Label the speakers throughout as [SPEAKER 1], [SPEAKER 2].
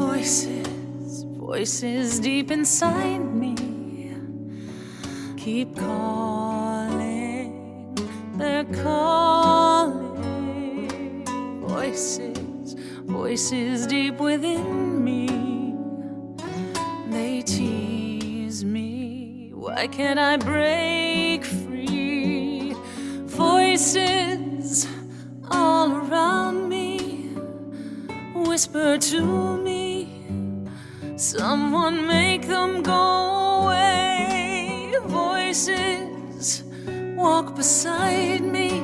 [SPEAKER 1] Voices, voices deep inside me keep calling, they're calling. Voices, voices deep within me, they tease me. Why can't I break free? Voices all around me whisper to me. Someone make them go away. Voices walk beside me,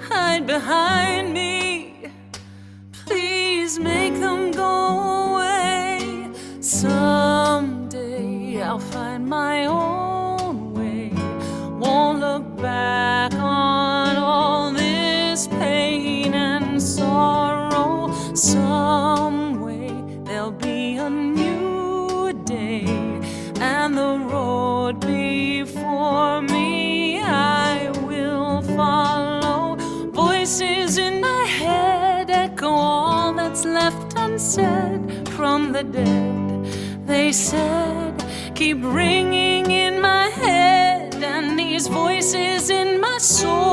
[SPEAKER 1] hide behind me. Please make them go away. Someday I'll find my own day, and the road before me I will follow. Voices in my head echo all that's left unsaid from the dead. They said, keep ringing in my head, and these voices in my soul